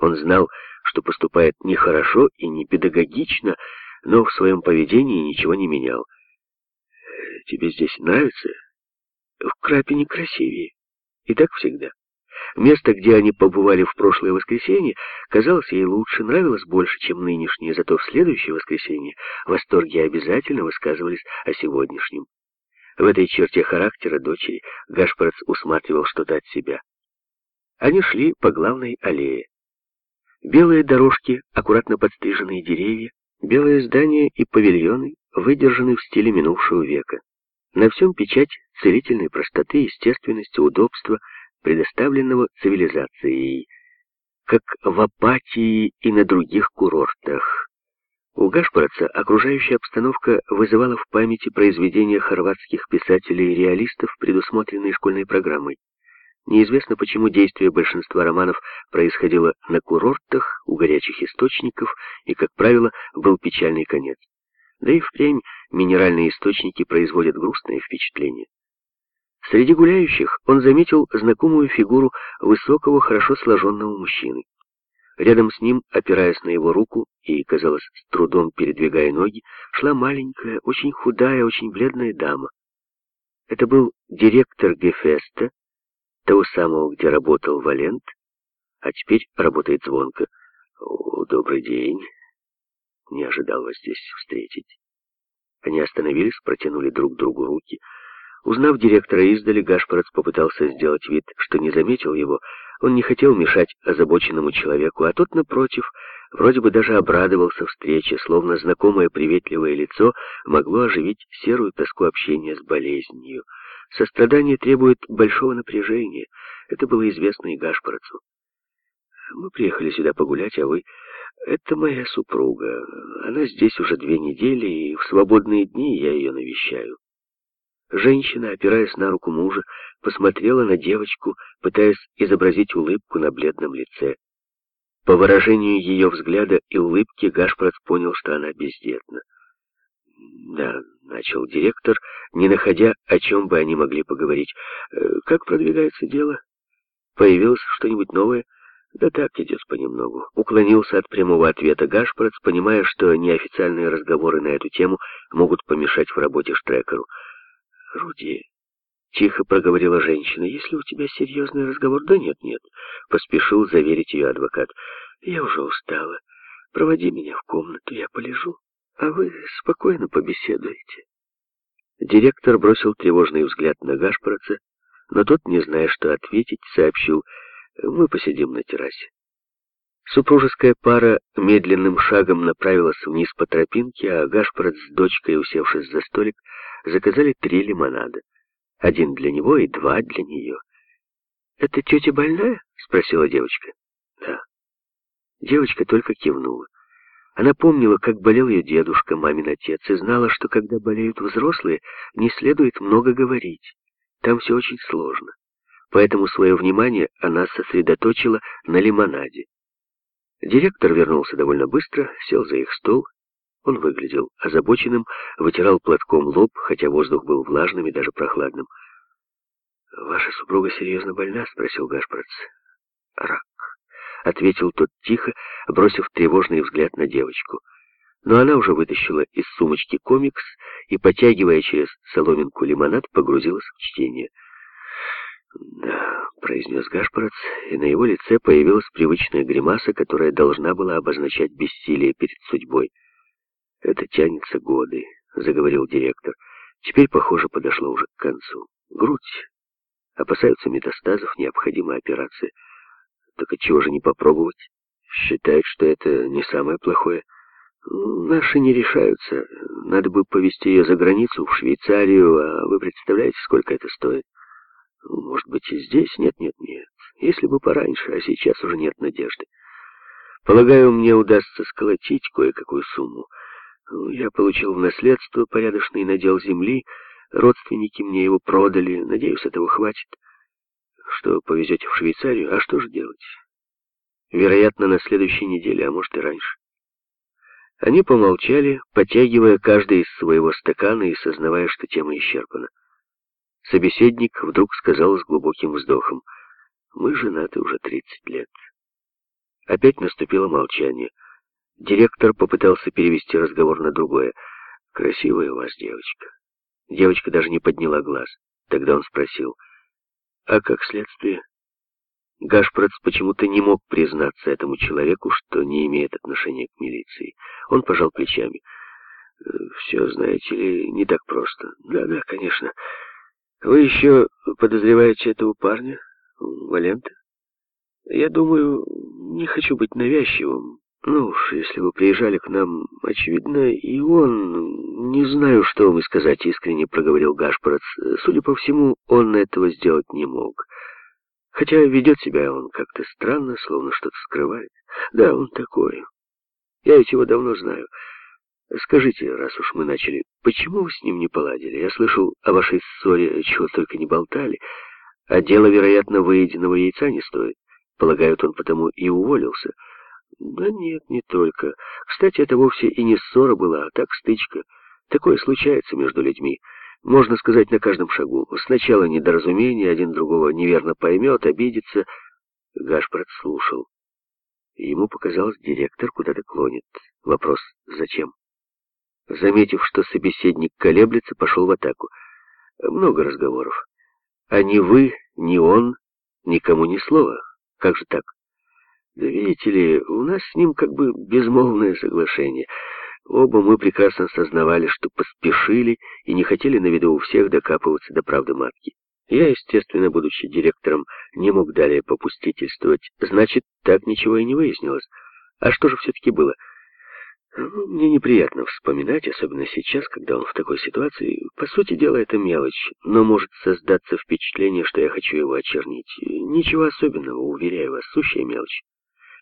Он знал, что поступает нехорошо и не педагогично, но в своем поведении ничего не менял. «Тебе здесь нравится?» «В Крапине красивее. И так всегда». Место, где они побывали в прошлое воскресенье, казалось ей лучше, нравилось больше, чем нынешнее, зато в следующее воскресенье восторги обязательно высказывались о сегодняшнем. В этой черте характера дочери Гашпорец усматривал что-то от себя. Они шли по главной аллее. Белые дорожки, аккуратно подстриженные деревья, белые здания и павильоны выдержаны в стиле минувшего века. На всем печать целительной простоты, естественности, удобства, предоставленного цивилизацией, как в Апатии и на других курортах. У Гашпорца окружающая обстановка вызывала в памяти произведения хорватских писателей и реалистов, предусмотренные школьной программой. Неизвестно, почему действие большинства романов происходило на курортах, у горячих источников, и, как правило, был печальный конец. Да и впрямь минеральные источники производят грустное впечатление. Среди гуляющих он заметил знакомую фигуру высокого, хорошо сложенного мужчины. Рядом с ним, опираясь на его руку и, казалось, с трудом передвигая ноги, шла маленькая, очень худая, очень бледная дама. Это был директор Гефеста, того самого, где работал Валент, а теперь работает звонко. «О, добрый день!» Не ожидал вас здесь встретить. Они остановились, протянули друг другу руки — Узнав директора издали, Гашпорец попытался сделать вид, что не заметил его. Он не хотел мешать озабоченному человеку, а тот, напротив, вроде бы даже обрадовался встрече, словно знакомое приветливое лицо могло оживить серую тоску общения с болезнью. Сострадание требует большого напряжения. Это было известно и Гашпорцу. «Мы приехали сюда погулять, а вы...» «Это моя супруга. Она здесь уже две недели, и в свободные дни я ее навещаю». Женщина, опираясь на руку мужа, посмотрела на девочку, пытаясь изобразить улыбку на бледном лице. По выражению ее взгляда и улыбки Гашпрат понял, что она бездетна. «Да», — начал директор, не находя, о чем бы они могли поговорить. «Э, «Как продвигается дело? Появилось что-нибудь новое?» «Да так, идет понемногу». Уклонился от прямого ответа Гашпрац, понимая, что неофициальные разговоры на эту тему могут помешать в работе Штрекеру. «Руди», — тихо проговорила женщина, — «если у тебя серьезный разговор...» «Да нет, нет», — поспешил заверить ее адвокат. «Я уже устала. Проводи меня в комнату, я полежу, а вы спокойно побеседуете». Директор бросил тревожный взгляд на Гашпороца, но тот, не зная, что ответить, сообщил, «Мы посидим на террасе». Супружеская пара медленным шагом направилась вниз по тропинке, а Гашпорот с дочкой, усевшись за столик, заказали три лимонада. Один для него и два для нее. «Это тетя больная?» — спросила девочка. «Да». Девочка только кивнула. Она помнила, как болел ее дедушка, мамин отец, и знала, что когда болеют взрослые, не следует много говорить. Там все очень сложно. Поэтому свое внимание она сосредоточила на лимонаде. Директор вернулся довольно быстро, сел за их стол он выглядел озабоченным, вытирал платком лоб, хотя воздух был влажным и даже прохладным. «Ваша супруга серьезно больна?» — спросил Гашпрац. «Рак», — ответил тот тихо, бросив тревожный взгляд на девочку. Но она уже вытащила из сумочки комикс и, потягивая через соломинку лимонад, погрузилась в чтение. «Да», — произнес Гашпорац, и на его лице появилась привычная гримаса, которая должна была обозначать бессилие перед судьбой. «Это тянется годы», — заговорил директор. «Теперь, похоже, подошло уже к концу. Грудь. Опасаются метастазов, необходима операция. Так отчего же не попробовать? Считают, что это не самое плохое. Наши не решаются. Надо бы повезти ее за границу, в Швейцарию, а вы представляете, сколько это стоит? Может быть, и здесь? Нет, нет, нет. Если бы пораньше, а сейчас уже нет надежды. Полагаю, мне удастся сколотить кое-какую сумму. Я получил в наследство порядочный надел земли, родственники мне его продали, надеюсь, этого хватит. Что, повезете в Швейцарию? А что же делать? Вероятно, на следующей неделе, а может и раньше. Они помолчали, потягивая каждый из своего стакана и сознавая, что тема исчерпана. Собеседник вдруг сказал с глубоким вздохом, «Мы женаты уже тридцать лет». Опять наступило молчание. Директор попытался перевести разговор на другое. «Красивая у вас девочка». Девочка даже не подняла глаз. Тогда он спросил, «А как следствие?» Гашпрац почему-то не мог признаться этому человеку, что не имеет отношения к милиции. Он пожал плечами. «Все, знаете ли, не так просто. Да-да, конечно. Вы еще подозреваете этого парня, Валента? Я думаю, не хочу быть навязчивым. Ну уж, если вы приезжали к нам, очевидно, и он... Не знаю, что вы сказать искренне, проговорил Гашпарац. Судя по всему, он этого сделать не мог. Хотя ведет себя он как-то странно, словно что-то скрывает. Да, он такой. Я ведь его давно знаю. Скажите, раз уж мы начали, почему вы с ним не поладили? Я слышал о вашей ссоре, чего только не болтали. А дело, вероятно, выеденного яйца не стоит. Полагают, он потому и уволился. Да нет, не только. Кстати, это вовсе и не ссора была, а так стычка. Такое случается между людьми. Можно сказать, на каждом шагу. Сначала недоразумение, один другого неверно поймет, обидится. Гашпард слушал. Ему показалось, директор куда-то клонит. Вопрос «Зачем?». Заметив, что собеседник колеблется, пошел в атаку. Много разговоров. А ни вы, ни он, никому ни слова. Как же так? Да видите ли, у нас с ним как бы безмолвное соглашение. Оба мы прекрасно сознавали, что поспешили и не хотели на виду у всех докапываться до правды матки. Я, естественно, будучи директором, не мог далее попустительствовать. Значит, так ничего и не выяснилось. А что же все-таки было? Ну, мне неприятно вспоминать, особенно сейчас, когда он в такой ситуации. По сути дела, это мелочь, но может создаться впечатление, что я хочу его очернить. Ничего особенного, уверяю вас, сущая мелочь.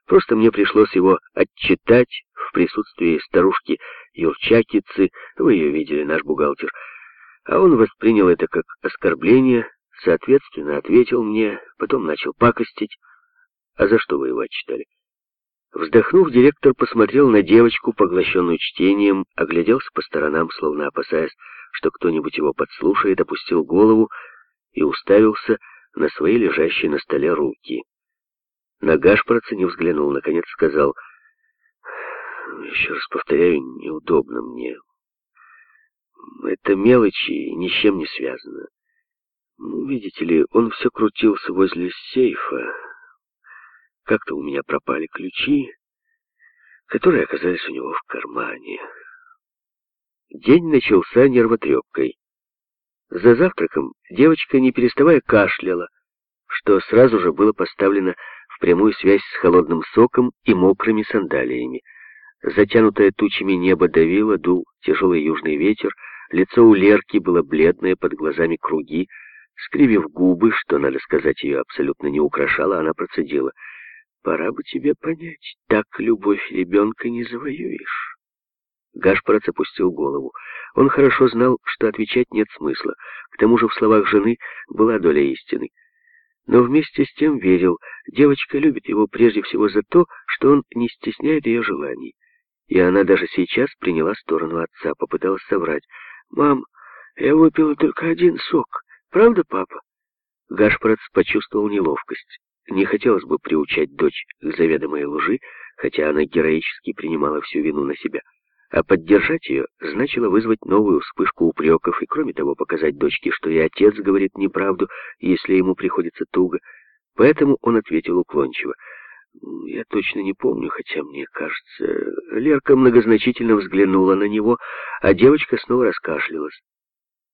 Просто мне пришлось его отчитать в присутствии старушки Юрчакицы, вы ее видели, наш бухгалтер. А он воспринял это как оскорбление, соответственно, ответил мне, потом начал пакостить. А за что вы его отчитали? Вздохнув, директор посмотрел на девочку, поглощенную чтением, огляделся по сторонам, словно опасаясь, что кто-нибудь его подслушает, опустил голову и уставился на свои лежащие на столе руки. На Гашпорца не взглянул, наконец сказал, «Еще раз повторяю, неудобно мне. Это мелочи ни с чем не связано. Ну, видите ли, он все крутился возле сейфа. Как-то у меня пропали ключи, которые оказались у него в кармане. День начался нервотрепкой. За завтраком девочка, не переставая, кашляла, что сразу же было поставлено прямую связь с холодным соком и мокрыми сандалиями. Затянутое тучами небо давило, дул тяжелый южный ветер, лицо у Лерки было бледное, под глазами круги. Скривив губы, что, надо сказать, ее абсолютно не украшало, она процедила. «Пора бы тебе понять, так любовь ребенка не завоюешь». Гашпорец опустил голову. Он хорошо знал, что отвечать нет смысла. К тому же в словах жены была доля истины но вместе с тем верил, девочка любит его прежде всего за то, что он не стесняет ее желаний. И она даже сейчас приняла сторону отца, попыталась соврать. «Мам, я выпила только один сок. Правда, папа?» Гашпорец почувствовал неловкость. Не хотелось бы приучать дочь к заведомой лжи, хотя она героически принимала всю вину на себя. А поддержать ее значило вызвать новую вспышку упреков и, кроме того, показать дочке, что и отец говорит неправду, если ему приходится туго. Поэтому он ответил уклончиво. «Я точно не помню, хотя мне кажется...» Лерка многозначительно взглянула на него, а девочка снова раскашлялась.